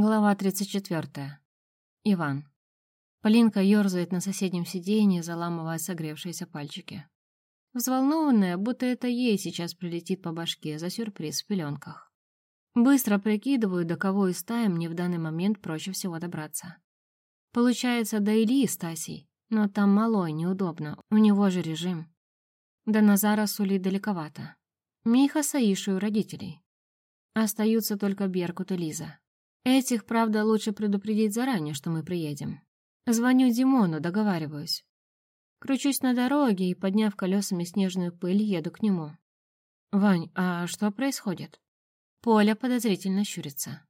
Глава 34. Иван. Полинка ерзает на соседнем сиденье, заламывая согревшиеся пальчики. Взволнованная, будто это ей сейчас прилетит по башке за сюрприз в пеленках. Быстро прикидываю, до кого из стаи мне в данный момент проще всего добраться. Получается, до Ильи Стасей, но там малой, неудобно, у него же режим. До Назара сулит далековато. Миха с у родителей. Остаются только Беркут и Лиза. Этих, правда, лучше предупредить заранее, что мы приедем. Звоню Димону, договариваюсь. Кручусь на дороге и, подняв колесами снежную пыль, еду к нему. «Вань, а что происходит?» Поля подозрительно щурится.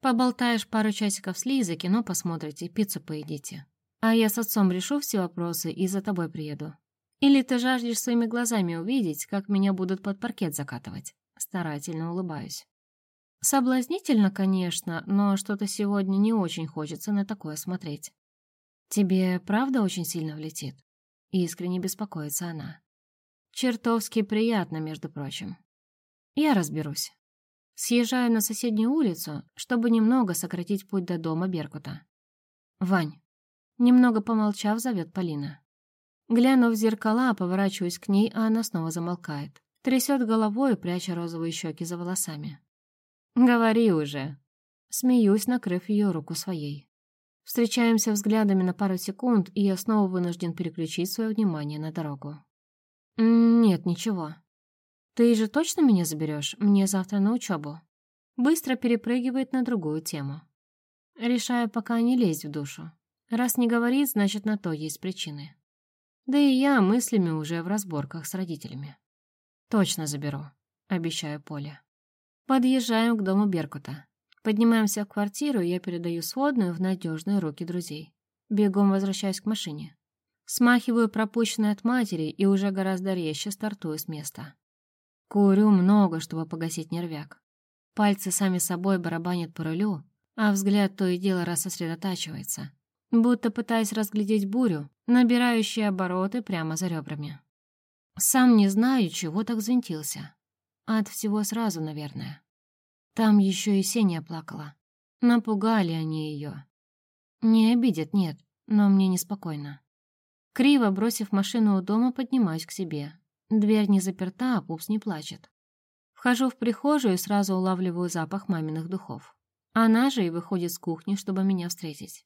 «Поболтаешь пару часиков с Лизой, кино посмотрите, пиццу поедите. А я с отцом решу все вопросы и за тобой приеду. Или ты жаждешь своими глазами увидеть, как меня будут под паркет закатывать?» Старательно улыбаюсь. Соблазнительно, конечно, но что-то сегодня не очень хочется на такое смотреть. Тебе правда очень сильно влетит? Искренне беспокоится она. Чертовски приятно, между прочим. Я разберусь. Съезжаю на соседнюю улицу, чтобы немного сократить путь до дома Беркута. Вань. Немного помолчав, зовет Полина. Глянув в зеркала, поворачиваюсь к ней, а она снова замолкает. Трясет головой, пряча розовые щеки за волосами. «Говори уже!» Смеюсь, накрыв ее руку своей. Встречаемся взглядами на пару секунд, и я снова вынужден переключить свое внимание на дорогу. «Нет, ничего. Ты же точно меня заберешь? Мне завтра на учебу?» Быстро перепрыгивает на другую тему. Решаю пока не лезть в душу. Раз не говорит, значит, на то есть причины. Да и я мыслями уже в разборках с родителями. «Точно заберу», — обещаю Поле. Подъезжаем к дому Беркута. Поднимаемся в квартиру, и я передаю сводную в надежные руки друзей. Бегом возвращаюсь к машине. Смахиваю пропущенное от матери и уже гораздо резче стартую с места. Курю много, чтобы погасить нервяк. Пальцы сами собой барабанят по рулю, а взгляд то и дело рассосредотачивается, будто пытаясь разглядеть бурю, набирающие обороты прямо за ребрами. Сам не знаю, чего так взвинтился. От всего сразу, наверное. Там еще и Сеня плакала. Напугали они ее. Не обидят, нет, но мне неспокойно. Криво бросив машину у дома, поднимаюсь к себе. Дверь не заперта, а пупс не плачет. Вхожу в прихожую и сразу улавливаю запах маминых духов. Она же и выходит с кухни, чтобы меня встретить.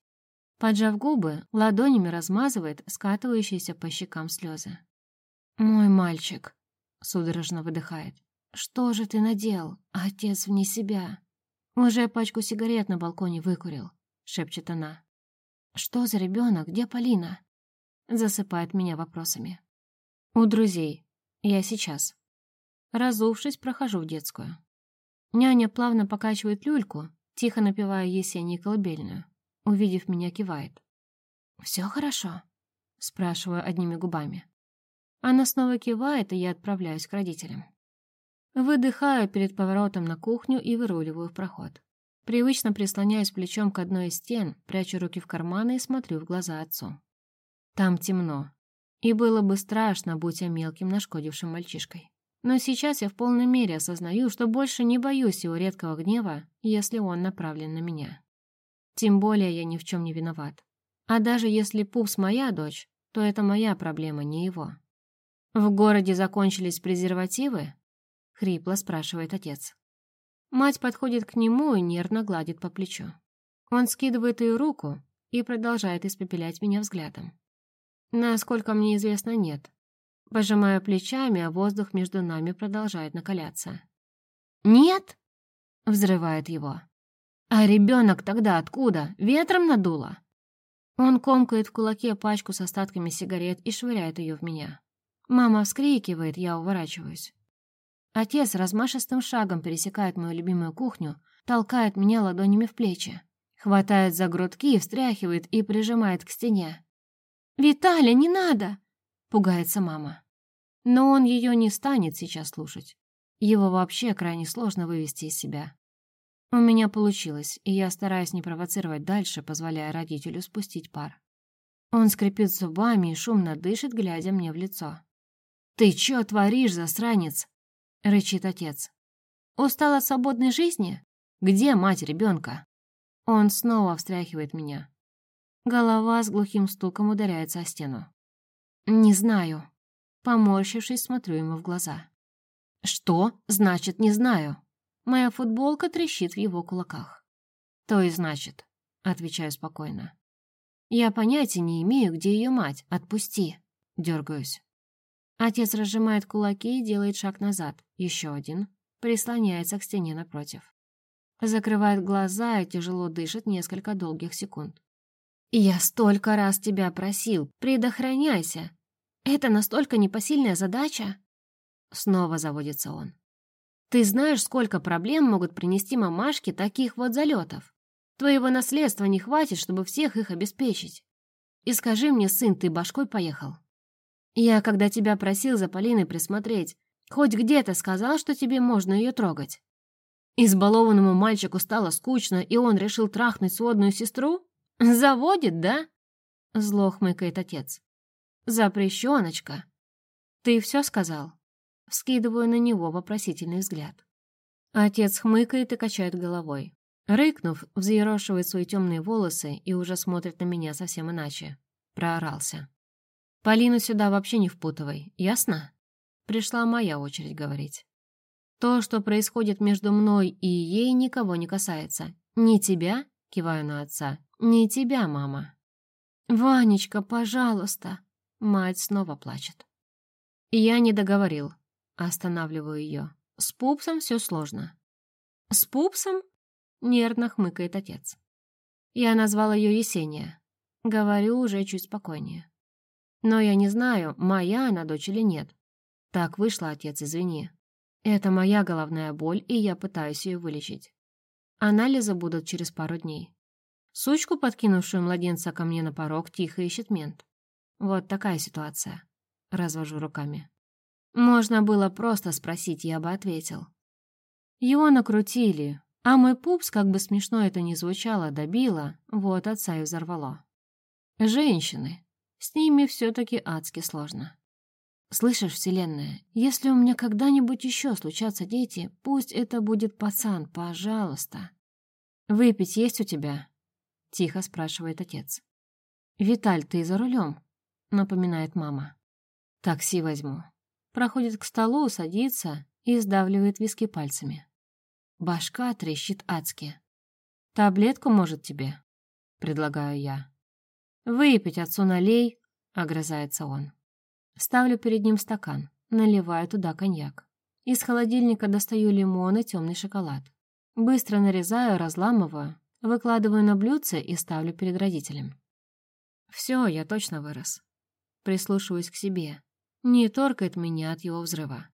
Поджав губы, ладонями размазывает скатывающиеся по щекам слезы. «Мой мальчик», — судорожно выдыхает. «Что же ты надел, отец вне себя?» «Уже пачку сигарет на балконе выкурил», — шепчет она. «Что за ребенок? Где Полина?» Засыпает меня вопросами. «У друзей. Я сейчас». Разувшись, прохожу в детскую. Няня плавно покачивает люльку, тихо напевая Есении колыбельную. Увидев меня, кивает. «Все хорошо?» — спрашиваю одними губами. Она снова кивает, и я отправляюсь к родителям. Выдыхаю перед поворотом на кухню и выруливаю в проход. Привычно прислоняюсь плечом к одной из стен, прячу руки в карманы и смотрю в глаза отцу. Там темно. И было бы страшно, будь я мелким нашкодившим мальчишкой. Но сейчас я в полной мере осознаю, что больше не боюсь его редкого гнева, если он направлен на меня. Тем более я ни в чем не виноват. А даже если Пупс моя дочь, то это моя проблема, не его. В городе закончились презервативы, — хрипло спрашивает отец. Мать подходит к нему и нервно гладит по плечу. Он скидывает ее руку и продолжает испепелять меня взглядом. Насколько мне известно, нет. Пожимаю плечами, а воздух между нами продолжает накаляться. «Нет?» — взрывает его. «А ребенок тогда откуда? Ветром надуло?» Он комкает в кулаке пачку с остатками сигарет и швыряет ее в меня. Мама вскрикивает, я уворачиваюсь. Отец размашистым шагом пересекает мою любимую кухню, толкает меня ладонями в плечи, хватает за грудки, встряхивает и прижимает к стене. «Виталя, не надо!» — пугается мама. Но он ее не станет сейчас слушать. Его вообще крайне сложно вывести из себя. У меня получилось, и я стараюсь не провоцировать дальше, позволяя родителю спустить пар. Он скрипит зубами и шумно дышит, глядя мне в лицо. «Ты чё творишь, засранец?» Рычит отец. Устал свободной жизни? Где мать ребенка? Он снова встряхивает меня. Голова с глухим стуком ударяется о стену. «Не знаю». Поморщившись, смотрю ему в глаза. «Что значит «не знаю»?» Моя футболка трещит в его кулаках. «То и значит», — отвечаю спокойно. «Я понятия не имею, где ее мать. Отпусти!» Дергаюсь. Отец разжимает кулаки и делает шаг назад. Еще один. Прислоняется к стене напротив. Закрывает глаза и тяжело дышит несколько долгих секунд. «Я столько раз тебя просил, предохраняйся! Это настолько непосильная задача!» Снова заводится он. «Ты знаешь, сколько проблем могут принести мамашке таких вот залетов? Твоего наследства не хватит, чтобы всех их обеспечить. И скажи мне, сын, ты башкой поехал? Я, когда тебя просил за Полиной присмотреть, хоть где-то сказал, что тебе можно ее трогать? Избалованному мальчику стало скучно, и он решил трахнуть сводную сестру? Заводит, да? Зло хмыкает отец. Запрещеночка. Ты все сказал? Вскидываю на него вопросительный взгляд. Отец хмыкает и качает головой. Рыкнув, взъерошивает свои темные волосы и уже смотрит на меня совсем иначе. Проорался. «Полину сюда вообще не впутывай, ясно?» Пришла моя очередь говорить. «То, что происходит между мной и ей, никого не касается. Ни тебя, — киваю на отца, — ни тебя, мама». «Ванечка, пожалуйста!» Мать снова плачет. Я не договорил. Останавливаю ее. С пупсом все сложно. «С пупсом?» Нервно хмыкает отец. Я назвал ее Есения. Говорю уже чуть спокойнее. Но я не знаю, моя она дочь или нет. Так вышло, отец, извини. Это моя головная боль, и я пытаюсь ее вылечить. Анализы будут через пару дней. Сучку, подкинувшую младенца ко мне на порог, тихо ищет мент. Вот такая ситуация. Развожу руками. Можно было просто спросить, я бы ответил. Его накрутили, а мой пупс, как бы смешно это ни звучало, добило, вот отца и взорвало. Женщины. С ними все-таки адски сложно. Слышишь, Вселенная, если у меня когда-нибудь еще случатся дети, пусть это будет пацан, пожалуйста. Выпить есть у тебя? Тихо спрашивает отец. Виталь, ты за рулем? Напоминает мама. Такси возьму. Проходит к столу, садится и сдавливает виски пальцами. Башка трещит адски. «Таблетку, может, тебе?» — предлагаю я. «Выпить отцу налей», — огрызается он. Ставлю перед ним стакан, наливаю туда коньяк. Из холодильника достаю лимон и темный шоколад. Быстро нарезаю, разламываю, выкладываю на блюдце и ставлю перед родителем. Все, я точно вырос. Прислушиваюсь к себе. Не торкает меня от его взрыва.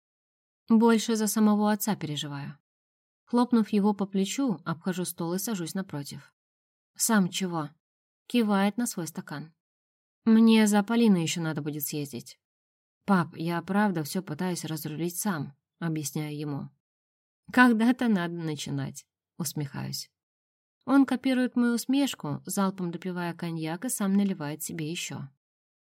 Больше за самого отца переживаю. Хлопнув его по плечу, обхожу стол и сажусь напротив. «Сам чего?» Кивает на свой стакан. «Мне за Полиной еще надо будет съездить». «Пап, я правда все пытаюсь разрулить сам», — объясняю ему. «Когда-то надо начинать», — усмехаюсь. Он копирует мою усмешку, залпом допивая коньяк и сам наливает себе еще.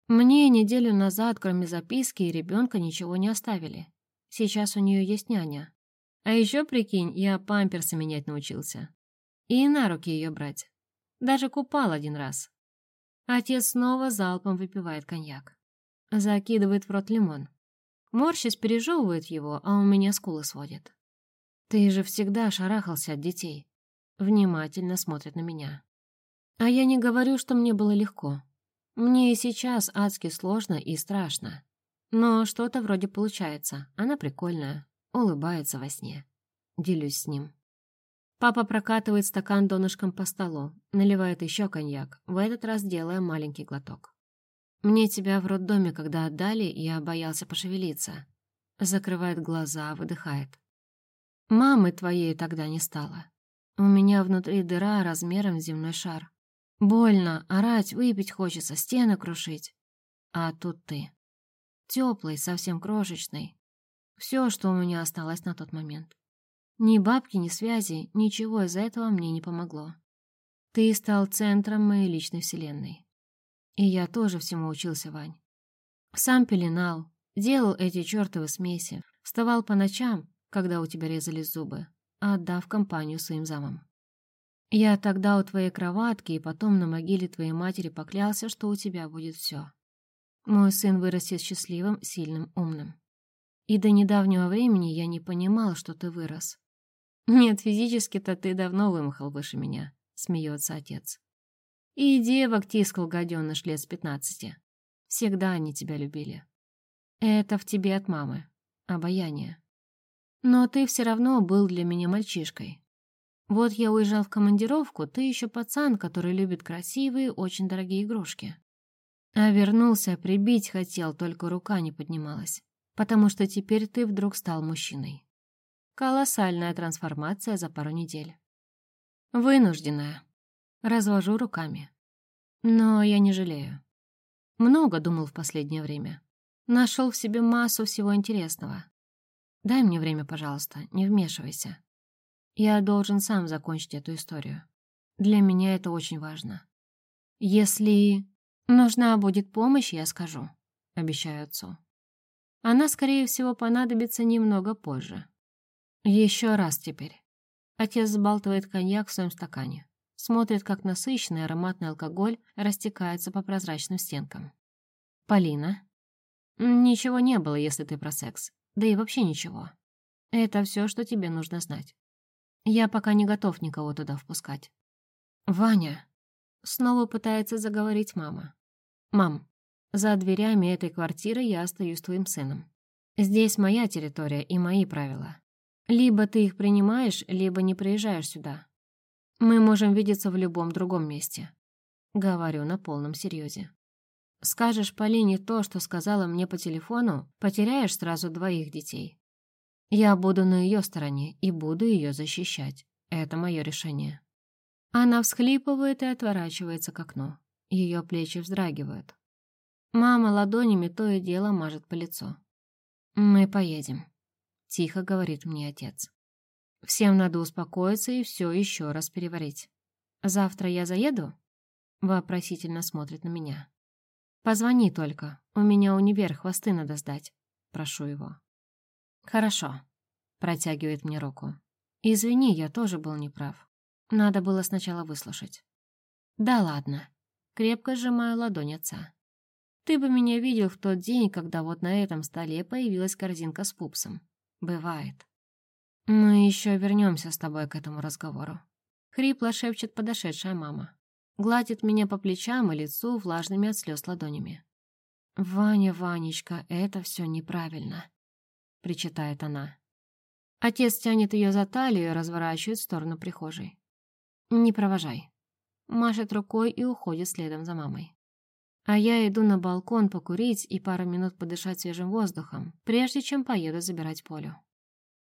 Мне неделю назад, кроме записки и ребенка, ничего не оставили. Сейчас у нее есть няня. А еще, прикинь, я памперсы менять научился. И на руки ее брать. Даже купал один раз. Отец снова залпом выпивает коньяк. Закидывает в рот лимон. Морщись пережевывает его, а у меня скулы сводит. Ты же всегда шарахался от детей. Внимательно смотрит на меня. А я не говорю, что мне было легко. Мне и сейчас адски сложно и страшно. Но что-то вроде получается. Она прикольная улыбается во сне. Делюсь с ним. Папа прокатывает стакан донышком по столу, наливает еще коньяк, в этот раз делая маленький глоток. «Мне тебя в роддоме, когда отдали, я боялся пошевелиться». Закрывает глаза, выдыхает. «Мамы твоей тогда не стало. У меня внутри дыра размером с земной шар. Больно, орать, выпить хочется, стены крушить. А тут ты. Теплый, совсем крошечный, все, что у меня осталось на тот момент. Ни бабки, ни связи, ничего из этого мне не помогло. Ты стал центром моей личной вселенной. И я тоже всему учился, Вань. Сам пеленал, делал эти чертовы смеси, вставал по ночам, когда у тебя резались зубы, отдав компанию своим замам. Я тогда у твоей кроватки и потом на могиле твоей матери поклялся, что у тебя будет все. Мой сын вырастет счастливым, сильным, умным. И до недавнего времени я не понимал, что ты вырос. Нет, физически-то ты давно вымахал выше меня, смеется отец. И девок тискал гаденыш лет с пятнадцати. Всегда они тебя любили. Это в тебе от мамы. Обаяние. Но ты все равно был для меня мальчишкой. Вот я уезжал в командировку, ты еще пацан, который любит красивые, очень дорогие игрушки. А вернулся, прибить хотел, только рука не поднималась. Потому что теперь ты вдруг стал мужчиной. Колоссальная трансформация за пару недель. Вынужденная. Развожу руками. Но я не жалею. Много думал в последнее время. Нашел в себе массу всего интересного. Дай мне время, пожалуйста, не вмешивайся. Я должен сам закончить эту историю. Для меня это очень важно. Если нужна будет помощь, я скажу, обещаю отцу. Она, скорее всего, понадобится немного позже. Еще раз теперь. Отец сбалтывает коньяк в своем стакане. Смотрит, как насыщенный ароматный алкоголь растекается по прозрачным стенкам. «Полина?» «Ничего не было, если ты про секс. Да и вообще ничего. Это все, что тебе нужно знать. Я пока не готов никого туда впускать. Ваня. Снова пытается заговорить мама. Мам, за дверями этой квартиры я остаюсь твоим сыном. Здесь моя территория и мои правила. Либо ты их принимаешь, либо не приезжаешь сюда. Мы можем видеться в любом другом месте. Говорю на полном серьезе. Скажешь Полине то, что сказала мне по телефону, потеряешь сразу двоих детей. Я буду на ее стороне и буду ее защищать. Это мое решение. Она всхлипывает и отворачивается к окну. Ее плечи вздрагивают. Мама ладонями то и дело мажет по лицу. «Мы поедем», — тихо говорит мне отец. «Всем надо успокоиться и все еще раз переварить. Завтра я заеду?» Вопросительно смотрит на меня. «Позвони только, у меня универ, хвосты надо сдать», — прошу его. «Хорошо», — протягивает мне руку. «Извини, я тоже был неправ. Надо было сначала выслушать». «Да ладно», — крепко сжимаю ладонь отца. «Ты бы меня видел в тот день, когда вот на этом столе появилась корзинка с пупсом. Бывает». «Мы еще вернемся с тобой к этому разговору», — хрипло шепчет подошедшая мама. Гладит меня по плечам и лицу влажными от слез ладонями. «Ваня, Ванечка, это все неправильно», причитает она. Отец тянет ее за талию и разворачивает в сторону прихожей. «Не провожай». Машет рукой и уходит следом за мамой. А я иду на балкон покурить и пару минут подышать свежим воздухом, прежде чем поеду забирать Полю.